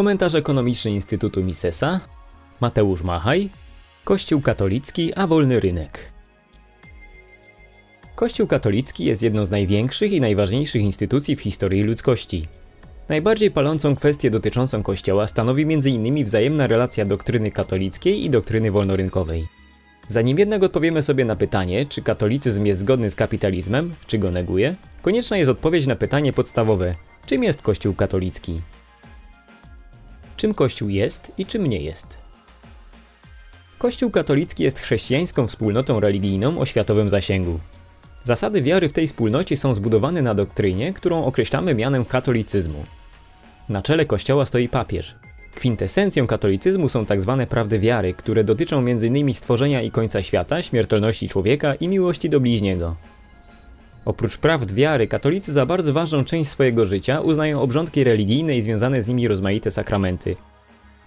Komentarz ekonomiczny Instytutu Misesa, Mateusz Machaj, Kościół katolicki, a wolny rynek. Kościół katolicki jest jedną z największych i najważniejszych instytucji w historii ludzkości. Najbardziej palącą kwestię dotyczącą Kościoła stanowi m.in. wzajemna relacja doktryny katolickiej i doktryny wolnorynkowej. Zanim jednak odpowiemy sobie na pytanie, czy katolicyzm jest zgodny z kapitalizmem, czy go neguje, konieczna jest odpowiedź na pytanie podstawowe: czym jest Kościół katolicki? Czym Kościół jest i czym nie jest? Kościół katolicki jest chrześcijańską wspólnotą religijną o światowym zasięgu. Zasady wiary w tej wspólnocie są zbudowane na doktrynie, którą określamy mianem katolicyzmu. Na czele kościoła stoi papież. Kwintesencją katolicyzmu są tzw. Tak prawdy wiary, które dotyczą m.in. stworzenia i końca świata, śmiertelności człowieka i miłości do bliźniego. Oprócz prawd wiary, katolicy za bardzo ważną część swojego życia uznają obrządki religijne i związane z nimi rozmaite sakramenty.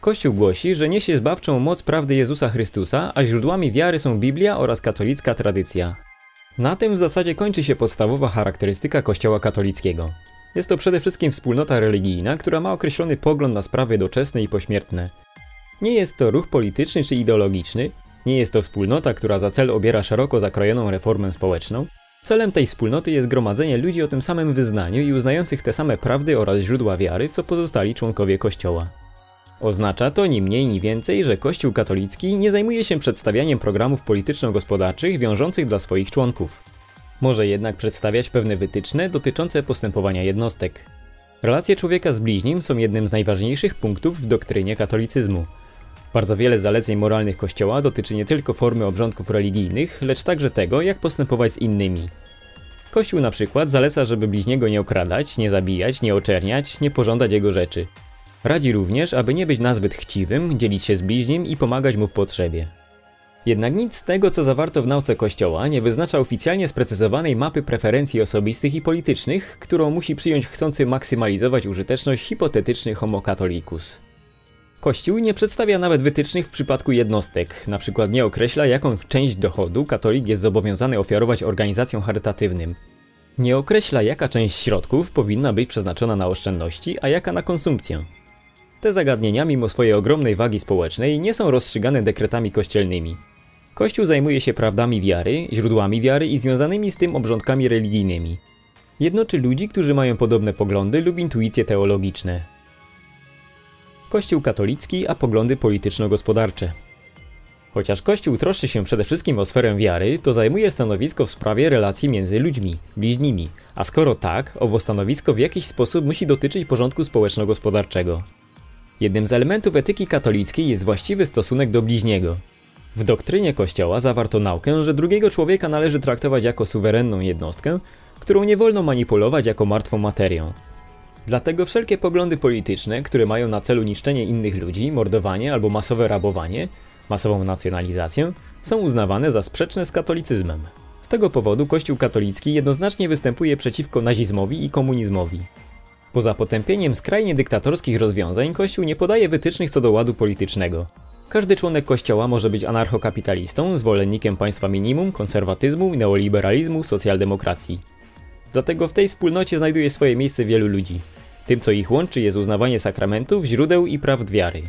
Kościół głosi, że niesie zbawczą moc prawdy Jezusa Chrystusa, a źródłami wiary są Biblia oraz katolicka tradycja. Na tym w zasadzie kończy się podstawowa charakterystyka Kościoła katolickiego. Jest to przede wszystkim wspólnota religijna, która ma określony pogląd na sprawy doczesne i pośmiertne. Nie jest to ruch polityczny czy ideologiczny, nie jest to wspólnota, która za cel obiera szeroko zakrojoną reformę społeczną. Celem tej wspólnoty jest gromadzenie ludzi o tym samym wyznaniu i uznających te same prawdy oraz źródła wiary, co pozostali członkowie Kościoła. Oznacza to ni mniej ni więcej, że Kościół katolicki nie zajmuje się przedstawianiem programów polityczno-gospodarczych wiążących dla swoich członków. Może jednak przedstawiać pewne wytyczne dotyczące postępowania jednostek. Relacje człowieka z bliźnim są jednym z najważniejszych punktów w doktrynie katolicyzmu. Bardzo wiele zaleceń moralnych Kościoła dotyczy nie tylko formy obrządków religijnych, lecz także tego, jak postępować z innymi. Kościół na przykład zaleca, żeby bliźniego nie okradać, nie zabijać, nie oczerniać, nie pożądać jego rzeczy. Radzi również, aby nie być nazbyt chciwym, dzielić się z bliźnim i pomagać mu w potrzebie. Jednak nic z tego, co zawarto w nauce Kościoła, nie wyznacza oficjalnie sprecyzowanej mapy preferencji osobistych i politycznych, którą musi przyjąć chcący maksymalizować użyteczność hipotetyczny homo catholicus. Kościół nie przedstawia nawet wytycznych w przypadku jednostek, na przykład nie określa, jaką część dochodu katolik jest zobowiązany ofiarować organizacjom charytatywnym. Nie określa, jaka część środków powinna być przeznaczona na oszczędności, a jaka na konsumpcję. Te zagadnienia, mimo swojej ogromnej wagi społecznej, nie są rozstrzygane dekretami kościelnymi. Kościół zajmuje się prawdami wiary, źródłami wiary i związanymi z tym obrządkami religijnymi. Jednoczy ludzi, którzy mają podobne poglądy lub intuicje teologiczne. Kościół katolicki, a poglądy polityczno-gospodarcze. Chociaż Kościół troszczy się przede wszystkim o sferę wiary, to zajmuje stanowisko w sprawie relacji między ludźmi, bliźnimi, a skoro tak, owo stanowisko w jakiś sposób musi dotyczyć porządku społeczno-gospodarczego. Jednym z elementów etyki katolickiej jest właściwy stosunek do bliźniego. W doktrynie Kościoła zawarto naukę, że drugiego człowieka należy traktować jako suwerenną jednostkę, którą nie wolno manipulować jako martwą materią. Dlatego wszelkie poglądy polityczne, które mają na celu niszczenie innych ludzi, mordowanie albo masowe rabowanie, masową nacjonalizację, są uznawane za sprzeczne z katolicyzmem. Z tego powodu Kościół katolicki jednoznacznie występuje przeciwko nazizmowi i komunizmowi. Poza potępieniem skrajnie dyktatorskich rozwiązań, Kościół nie podaje wytycznych co do ładu politycznego. Każdy członek Kościoła może być anarchokapitalistą, zwolennikiem państwa minimum, konserwatyzmu, neoliberalizmu, socjaldemokracji. Dlatego w tej wspólnocie znajduje swoje miejsce wielu ludzi. Tym, co ich łączy, jest uznawanie sakramentów, źródeł i prawd wiary.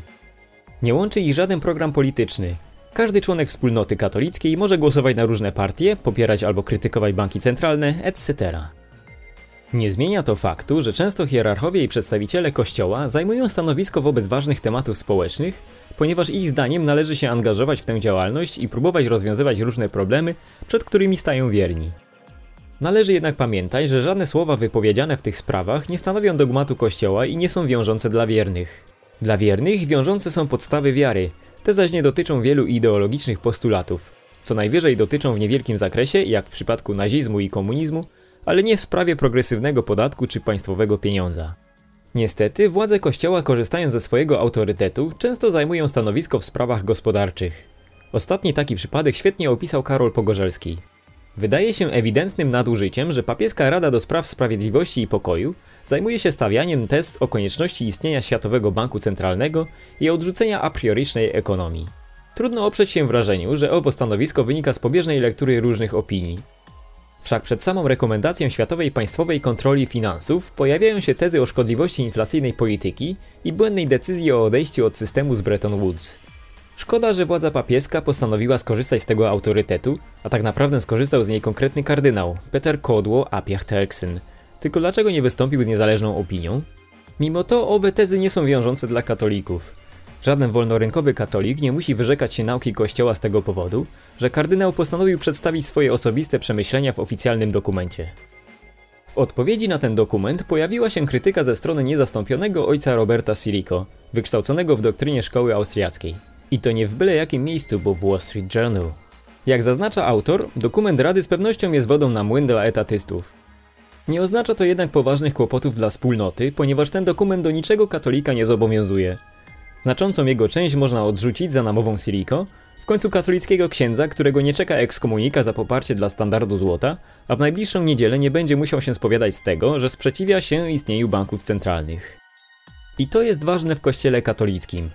Nie łączy ich żaden program polityczny. Każdy członek wspólnoty katolickiej może głosować na różne partie, popierać albo krytykować banki centralne, etc. Nie zmienia to faktu, że często hierarchowie i przedstawiciele Kościoła zajmują stanowisko wobec ważnych tematów społecznych, ponieważ ich zdaniem należy się angażować w tę działalność i próbować rozwiązywać różne problemy, przed którymi stają wierni. Należy jednak pamiętać, że żadne słowa wypowiedziane w tych sprawach nie stanowią dogmatu Kościoła i nie są wiążące dla wiernych. Dla wiernych wiążące są podstawy wiary, te zaś nie dotyczą wielu ideologicznych postulatów. Co najwyżej dotyczą w niewielkim zakresie, jak w przypadku nazizmu i komunizmu, ale nie w sprawie progresywnego podatku czy państwowego pieniądza. Niestety, władze kościoła korzystając ze swojego autorytetu często zajmują stanowisko w sprawach gospodarczych. Ostatni taki przypadek świetnie opisał Karol Pogorzelski. Wydaje się ewidentnym nadużyciem, że papieska Rada do Spraw Sprawiedliwości i Pokoju zajmuje się stawianiem test o konieczności istnienia Światowego Banku Centralnego i odrzucenia a priorycznej ekonomii. Trudno oprzeć się wrażeniu, że owo stanowisko wynika z pobieżnej lektury różnych opinii. Wszak przed samą rekomendacją Światowej Państwowej Kontroli Finansów pojawiają się tezy o szkodliwości inflacyjnej polityki i błędnej decyzji o odejściu od systemu z Bretton Woods. Szkoda, że władza papieska postanowiła skorzystać z tego autorytetu, a tak naprawdę skorzystał z niej konkretny kardynał, Peter Kodło Apiach Terksen. Tylko dlaczego nie wystąpił z niezależną opinią? Mimo to owe tezy nie są wiążące dla katolików. Żaden wolnorynkowy katolik nie musi wyrzekać się nauki Kościoła z tego powodu, że kardynał postanowił przedstawić swoje osobiste przemyślenia w oficjalnym dokumencie. W odpowiedzi na ten dokument pojawiła się krytyka ze strony niezastąpionego ojca Roberta Sirico, wykształconego w doktrynie szkoły austriackiej. I to nie w byle jakim miejscu, bo w Wall Street Journal. Jak zaznacza autor, dokument Rady z pewnością jest wodą na młyn dla etatystów. Nie oznacza to jednak poważnych kłopotów dla wspólnoty, ponieważ ten dokument do niczego katolika nie zobowiązuje. Znaczącą jego część można odrzucić za namową Sirico, w końcu katolickiego księdza, którego nie czeka ekskomunika za poparcie dla standardu złota, a w najbliższą niedzielę nie będzie musiał się spowiadać z tego, że sprzeciwia się istnieniu banków centralnych. I to jest ważne w kościele katolickim.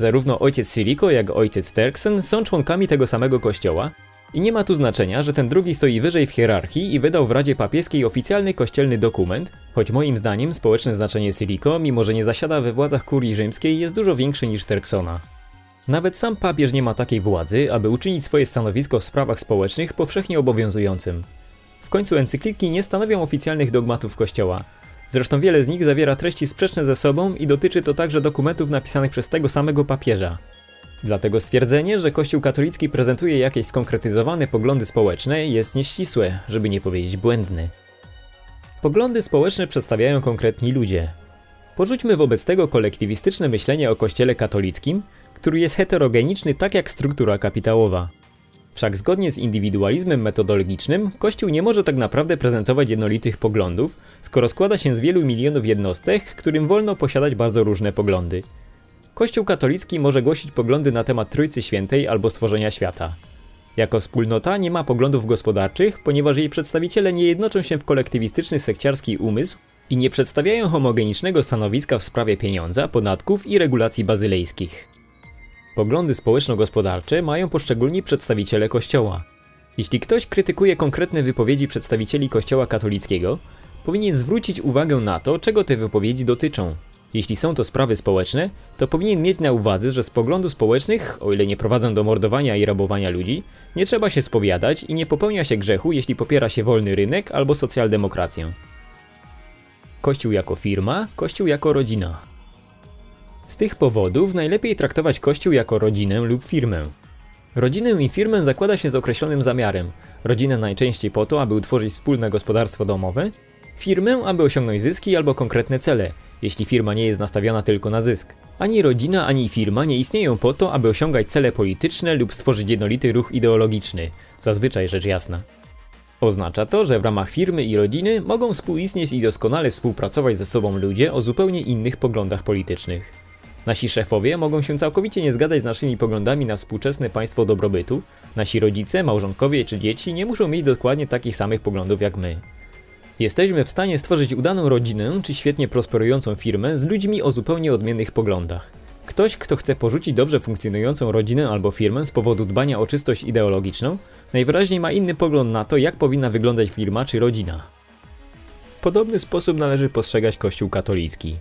Zarówno ojciec Sirico, jak ojciec Terksen są członkami tego samego kościoła i nie ma tu znaczenia, że ten drugi stoi wyżej w hierarchii i wydał w Radzie Papieskiej oficjalny kościelny dokument, choć moim zdaniem społeczne znaczenie Sirico, mimo że nie zasiada we władzach kurii rzymskiej, jest dużo większe niż Terksona. Nawet sam papież nie ma takiej władzy, aby uczynić swoje stanowisko w sprawach społecznych powszechnie obowiązującym. W końcu encykliki nie stanowią oficjalnych dogmatów Kościoła. Zresztą wiele z nich zawiera treści sprzeczne ze sobą i dotyczy to także dokumentów napisanych przez tego samego papieża. Dlatego stwierdzenie, że Kościół katolicki prezentuje jakieś skonkretyzowane poglądy społeczne jest nieścisłe, żeby nie powiedzieć błędne. Poglądy społeczne przedstawiają konkretni ludzie. Porzućmy wobec tego kolektywistyczne myślenie o Kościele katolickim, który jest heterogeniczny tak jak struktura kapitałowa. Wszak zgodnie z indywidualizmem metodologicznym, Kościół nie może tak naprawdę prezentować jednolitych poglądów, skoro składa się z wielu milionów jednostek, którym wolno posiadać bardzo różne poglądy. Kościół katolicki może głosić poglądy na temat Trójcy Świętej albo stworzenia świata. Jako wspólnota nie ma poglądów gospodarczych, ponieważ jej przedstawiciele nie jednoczą się w kolektywistyczny sekciarski umysł i nie przedstawiają homogenicznego stanowiska w sprawie pieniądza, podatków i regulacji bazylejskich. Poglądy społeczno-gospodarcze mają poszczególni przedstawiciele Kościoła. Jeśli ktoś krytykuje konkretne wypowiedzi przedstawicieli Kościoła katolickiego, powinien zwrócić uwagę na to, czego te wypowiedzi dotyczą. Jeśli są to sprawy społeczne, to powinien mieć na uwadze, że z poglądów społecznych, o ile nie prowadzą do mordowania i rabowania ludzi, nie trzeba się spowiadać i nie popełnia się grzechu, jeśli popiera się wolny rynek albo socjaldemokrację. Kościół jako firma, Kościół jako rodzina. Z tych powodów najlepiej traktować Kościół jako rodzinę lub firmę. Rodzinę i firmę zakłada się z określonym zamiarem. Rodzinę najczęściej po to, aby utworzyć wspólne gospodarstwo domowe, firmę, aby osiągnąć zyski albo konkretne cele, jeśli firma nie jest nastawiona tylko na zysk. Ani rodzina, ani firma nie istnieją po to, aby osiągać cele polityczne lub stworzyć jednolity ruch ideologiczny, zazwyczaj rzecz jasna. Oznacza to, że w ramach firmy i rodziny mogą współistnieć i doskonale współpracować ze sobą ludzie o zupełnie innych poglądach politycznych. Nasi szefowie mogą się całkowicie nie zgadzać z naszymi poglądami na współczesne państwo dobrobytu, nasi rodzice, małżonkowie czy dzieci nie muszą mieć dokładnie takich samych poglądów jak my. Jesteśmy w stanie stworzyć udaną rodzinę czy świetnie prosperującą firmę z ludźmi o zupełnie odmiennych poglądach. Ktoś, kto chce porzucić dobrze funkcjonującą rodzinę albo firmę z powodu dbania o czystość ideologiczną, najwyraźniej ma inny pogląd na to, jak powinna wyglądać firma czy rodzina. W podobny sposób należy postrzegać Kościół katolicki.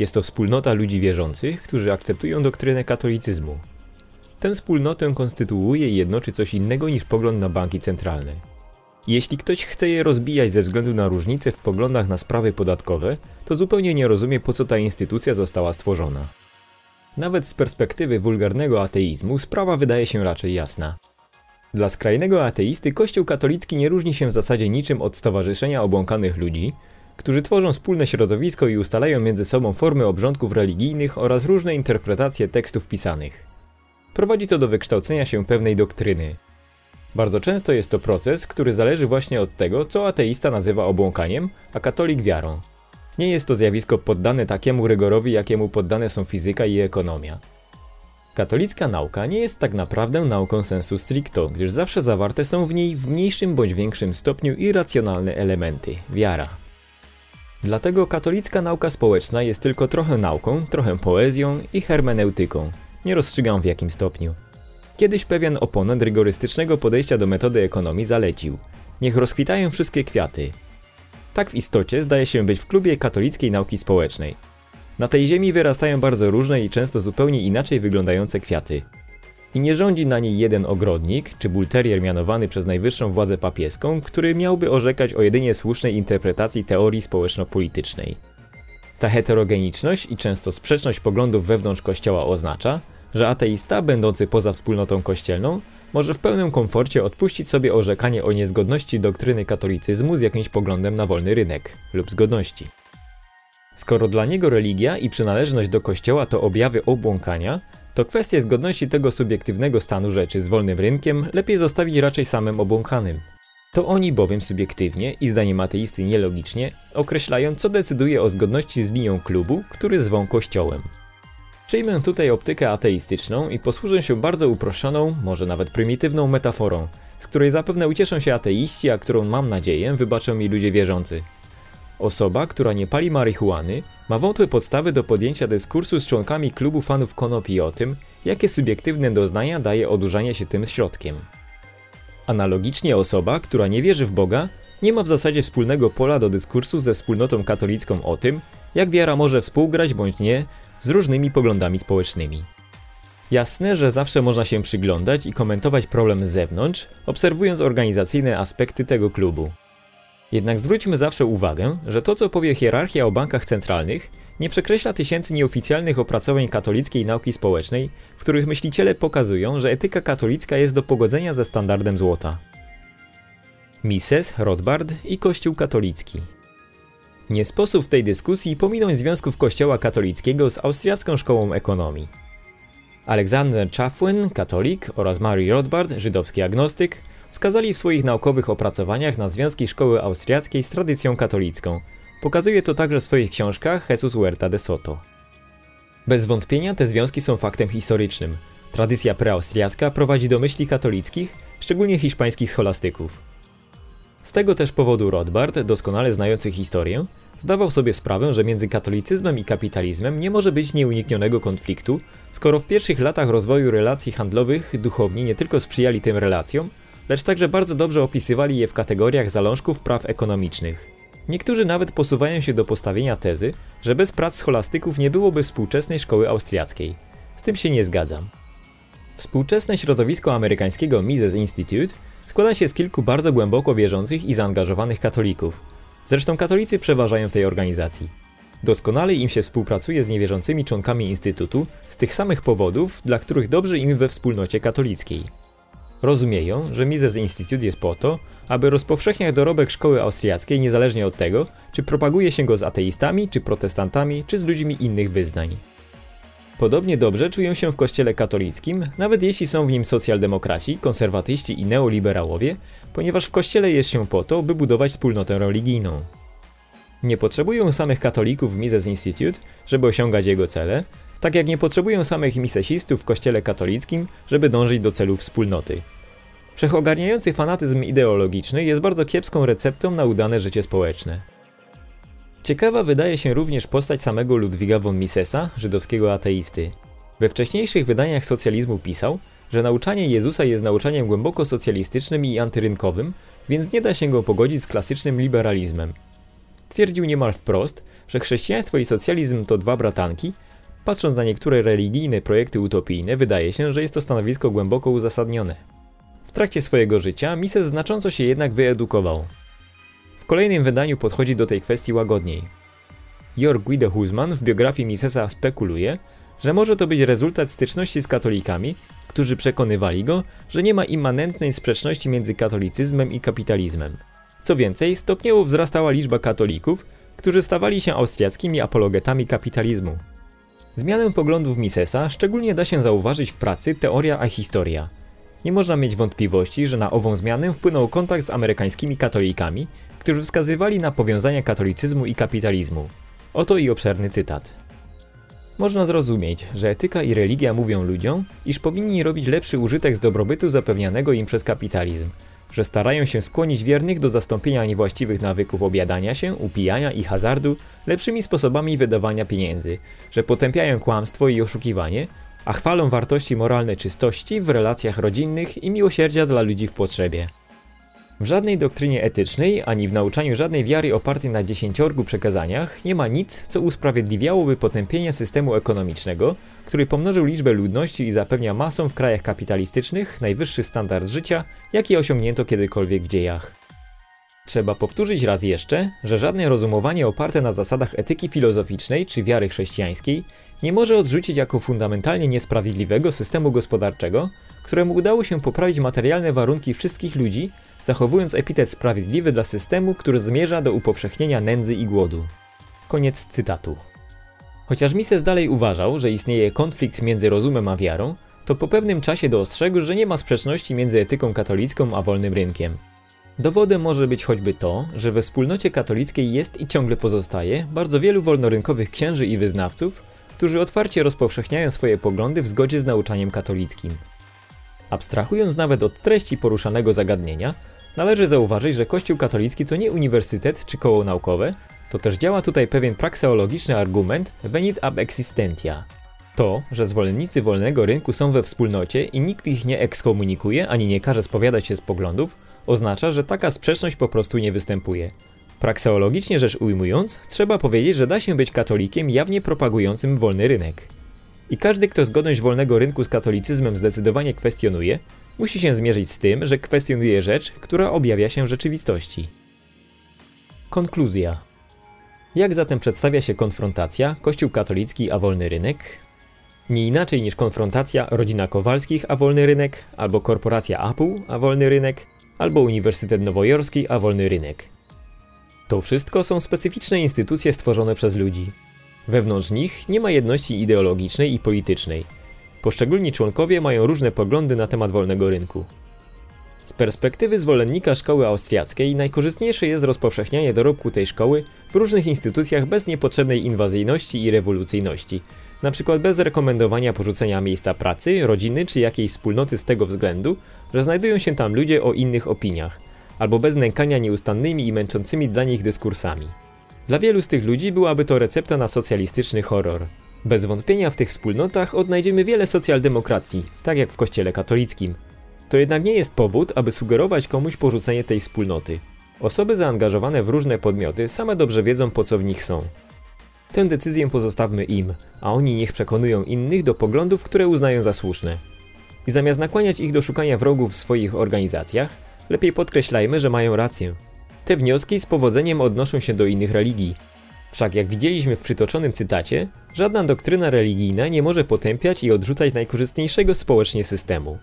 Jest to wspólnota ludzi wierzących, którzy akceptują doktrynę katolicyzmu. Tę wspólnotę konstytuuje i jednoczy coś innego niż pogląd na banki centralne. Jeśli ktoś chce je rozbijać ze względu na różnice w poglądach na sprawy podatkowe, to zupełnie nie rozumie, po co ta instytucja została stworzona. Nawet z perspektywy wulgarnego ateizmu sprawa wydaje się raczej jasna. Dla skrajnego ateisty Kościół katolicki nie różni się w zasadzie niczym od stowarzyszenia obłąkanych ludzi, którzy tworzą wspólne środowisko i ustalają między sobą formy obrządków religijnych oraz różne interpretacje tekstów pisanych. Prowadzi to do wykształcenia się pewnej doktryny. Bardzo często jest to proces, który zależy właśnie od tego, co ateista nazywa obłąkaniem, a katolik wiarą. Nie jest to zjawisko poddane takiemu rygorowi, jakiemu poddane są fizyka i ekonomia. Katolicka nauka nie jest tak naprawdę nauką sensu stricto, gdyż zawsze zawarte są w niej w mniejszym bądź większym stopniu irracjonalne elementy wiara. Dlatego katolicka nauka społeczna jest tylko trochę nauką, trochę poezją i hermeneutyką. Nie rozstrzygam w jakim stopniu. Kiedyś pewien oponent rygorystycznego podejścia do metody ekonomii zalecił. Niech rozkwitają wszystkie kwiaty. Tak w istocie zdaje się być w klubie katolickiej nauki społecznej. Na tej ziemi wyrastają bardzo różne i często zupełnie inaczej wyglądające kwiaty. I nie rządzi na niej jeden ogrodnik, czy bulterier mianowany przez najwyższą władzę papieską, który miałby orzekać o jedynie słusznej interpretacji teorii społeczno-politycznej. Ta heterogeniczność i często sprzeczność poglądów wewnątrz kościoła oznacza, że ateista, będący poza wspólnotą kościelną, może w pełnym komforcie odpuścić sobie orzekanie o niezgodności doktryny katolicyzmu z jakimś poglądem na wolny rynek lub zgodności. Skoro dla niego religia i przynależność do kościoła to objawy obłąkania, to kwestię zgodności tego subiektywnego stanu rzeczy z wolnym rynkiem lepiej zostawić raczej samym obłąkanym. To oni bowiem subiektywnie i zdaniem ateisty nielogicznie określają, co decyduje o zgodności z linią klubu, który zwą kościołem. Przyjmę tutaj optykę ateistyczną i posłużę się bardzo uproszczoną, może nawet prymitywną metaforą, z której zapewne ucieszą się ateiści, a którą mam nadzieję wybaczą mi ludzie wierzący. Osoba, która nie pali marihuany, ma wątłe podstawy do podjęcia dyskursu z członkami klubu fanów konopi o tym, jakie subiektywne doznania daje odurzanie się tym środkiem. Analogicznie osoba, która nie wierzy w Boga, nie ma w zasadzie wspólnego pola do dyskursu ze wspólnotą katolicką o tym, jak wiara może współgrać bądź nie z różnymi poglądami społecznymi. Jasne, że zawsze można się przyglądać i komentować problem z zewnątrz, obserwując organizacyjne aspekty tego klubu. Jednak zwróćmy zawsze uwagę, że to co powie hierarchia o bankach centralnych, nie przekreśla tysięcy nieoficjalnych opracowań katolickiej nauki społecznej, w których myśliciele pokazują, że etyka katolicka jest do pogodzenia ze standardem złota. Mises, Rothbard i Kościół katolicki. Nie sposób w tej dyskusji pominąć związków Kościoła katolickiego z austriacką szkołą ekonomii. Alexander Chaffwin, katolik, oraz Mary Rothbard, żydowski agnostyk, wskazali w swoich naukowych opracowaniach na związki szkoły austriackiej z tradycją katolicką. Pokazuje to także w swoich książkach Jesus Huerta de Soto. Bez wątpienia te związki są faktem historycznym. Tradycja preaustriacka prowadzi do myśli katolickich, szczególnie hiszpańskich scholastyków. Z tego też powodu Rothbard, doskonale znający historię, zdawał sobie sprawę, że między katolicyzmem i kapitalizmem nie może być nieuniknionego konfliktu, skoro w pierwszych latach rozwoju relacji handlowych duchowni nie tylko sprzyjali tym relacjom, lecz także bardzo dobrze opisywali je w kategoriach zalążków praw ekonomicznych. Niektórzy nawet posuwają się do postawienia tezy, że bez prac scholastyków nie byłoby współczesnej szkoły austriackiej. Z tym się nie zgadzam. Współczesne środowisko amerykańskiego Mises Institute składa się z kilku bardzo głęboko wierzących i zaangażowanych katolików. Zresztą katolicy przeważają w tej organizacji. Doskonale im się współpracuje z niewierzącymi członkami Instytutu z tych samych powodów, dla których dobrze im we wspólnocie katolickiej. Rozumieją, że Mises Institute jest po to, aby rozpowszechniać dorobek szkoły austriackiej niezależnie od tego, czy propaguje się go z ateistami, czy protestantami, czy z ludźmi innych wyznań. Podobnie dobrze czują się w kościele katolickim, nawet jeśli są w nim socjaldemokraci, konserwatyści i neoliberałowie, ponieważ w kościele jest się po to, by budować wspólnotę religijną. Nie potrzebują samych katolików w Mises Institute, żeby osiągać jego cele, tak jak nie potrzebują samych misesistów w kościele katolickim, żeby dążyć do celów wspólnoty. Wszechogarniający fanatyzm ideologiczny jest bardzo kiepską receptą na udane życie społeczne. Ciekawa wydaje się również postać samego Ludwiga von Misesa, żydowskiego ateisty. We wcześniejszych wydaniach socjalizmu pisał, że nauczanie Jezusa jest nauczaniem głęboko socjalistycznym i antyrynkowym, więc nie da się go pogodzić z klasycznym liberalizmem. Twierdził niemal wprost, że chrześcijaństwo i socjalizm to dwa bratanki. Patrząc na niektóre religijne projekty utopijne, wydaje się, że jest to stanowisko głęboko uzasadnione. W trakcie swojego życia Mises znacząco się jednak wyedukował kolejnym wydaniu podchodzi do tej kwestii łagodniej. Jörg Guido Husman w biografii Misesa spekuluje, że może to być rezultat styczności z katolikami, którzy przekonywali go, że nie ma immanentnej sprzeczności między katolicyzmem i kapitalizmem. Co więcej, stopniowo wzrastała liczba katolików, którzy stawali się austriackimi apologetami kapitalizmu. Zmianę poglądów Misesa szczególnie da się zauważyć w pracy Teoria a Historia. Nie można mieć wątpliwości, że na ową zmianę wpłynął kontakt z amerykańskimi katolikami, którzy wskazywali na powiązania katolicyzmu i kapitalizmu. Oto i obszerny cytat. Można zrozumieć, że etyka i religia mówią ludziom, iż powinni robić lepszy użytek z dobrobytu zapewnianego im przez kapitalizm, że starają się skłonić wiernych do zastąpienia niewłaściwych nawyków obiadania się, upijania i hazardu lepszymi sposobami wydawania pieniędzy, że potępiają kłamstwo i oszukiwanie, a chwalą wartości moralne czystości w relacjach rodzinnych i miłosierdzia dla ludzi w potrzebie. W żadnej doktrynie etycznej, ani w nauczaniu żadnej wiary opartej na dziesięciorgu przekazaniach nie ma nic, co usprawiedliwiałoby potępienie systemu ekonomicznego, który pomnożył liczbę ludności i zapewnia masom w krajach kapitalistycznych najwyższy standard życia, jaki osiągnięto kiedykolwiek w dziejach. Trzeba powtórzyć raz jeszcze, że żadne rozumowanie oparte na zasadach etyki filozoficznej czy wiary chrześcijańskiej nie może odrzucić jako fundamentalnie niesprawiedliwego systemu gospodarczego, któremu udało się poprawić materialne warunki wszystkich ludzi, zachowując epitet sprawiedliwy dla systemu, który zmierza do upowszechnienia nędzy i głodu. Koniec cytatu. Chociaż Mises dalej uważał, że istnieje konflikt między rozumem a wiarą, to po pewnym czasie dostrzegł, że nie ma sprzeczności między etyką katolicką a wolnym rynkiem. Dowodem może być choćby to, że we wspólnocie katolickiej jest i ciągle pozostaje bardzo wielu wolnorynkowych księży i wyznawców, którzy otwarcie rozpowszechniają swoje poglądy w zgodzie z nauczaniem katolickim. Abstrahując nawet od treści poruszanego zagadnienia, należy zauważyć, że Kościół katolicki to nie uniwersytet czy koło naukowe, to też działa tutaj pewien prakseologiczny argument venit ab existentia. To, że zwolennicy wolnego rynku są we wspólnocie i nikt ich nie ekskomunikuje ani nie każe spowiadać się z poglądów, oznacza, że taka sprzeczność po prostu nie występuje. Prakseologicznie rzecz ujmując, trzeba powiedzieć, że da się być katolikiem jawnie propagującym wolny rynek. I każdy, kto zgodność wolnego rynku z katolicyzmem zdecydowanie kwestionuje, musi się zmierzyć z tym, że kwestionuje rzecz, która objawia się w rzeczywistości. Konkluzja. Jak zatem przedstawia się konfrontacja Kościół katolicki a wolny rynek? Nie inaczej niż konfrontacja rodzina Kowalskich a wolny rynek, albo korporacja Apple a wolny rynek, albo Uniwersytet Nowojorski a wolny rynek. To wszystko są specyficzne instytucje stworzone przez ludzi. Wewnątrz nich nie ma jedności ideologicznej i politycznej. Poszczególni członkowie mają różne poglądy na temat wolnego rynku. Z perspektywy zwolennika szkoły austriackiej najkorzystniejsze jest rozpowszechnianie dorobku tej szkoły w różnych instytucjach bez niepotrzebnej inwazyjności i rewolucyjności, np. bez rekomendowania porzucenia miejsca pracy, rodziny czy jakiejś wspólnoty z tego względu, że znajdują się tam ludzie o innych opiniach, albo bez nękania nieustannymi i męczącymi dla nich dyskursami. Dla wielu z tych ludzi byłaby to recepta na socjalistyczny horror. Bez wątpienia w tych wspólnotach odnajdziemy wiele socjaldemokracji, tak jak w kościele katolickim. To jednak nie jest powód, aby sugerować komuś porzucenie tej wspólnoty. Osoby zaangażowane w różne podmioty same dobrze wiedzą po co w nich są. Tę decyzję pozostawmy im, a oni niech przekonują innych do poglądów, które uznają za słuszne. I zamiast nakłaniać ich do szukania wrogów w swoich organizacjach, lepiej podkreślajmy, że mają rację. Te wnioski z powodzeniem odnoszą się do innych religii. Wszak jak widzieliśmy w przytoczonym cytacie, żadna doktryna religijna nie może potępiać i odrzucać najkorzystniejszego społecznie systemu.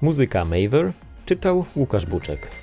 Muzyka Maver czytał Łukasz Buczek.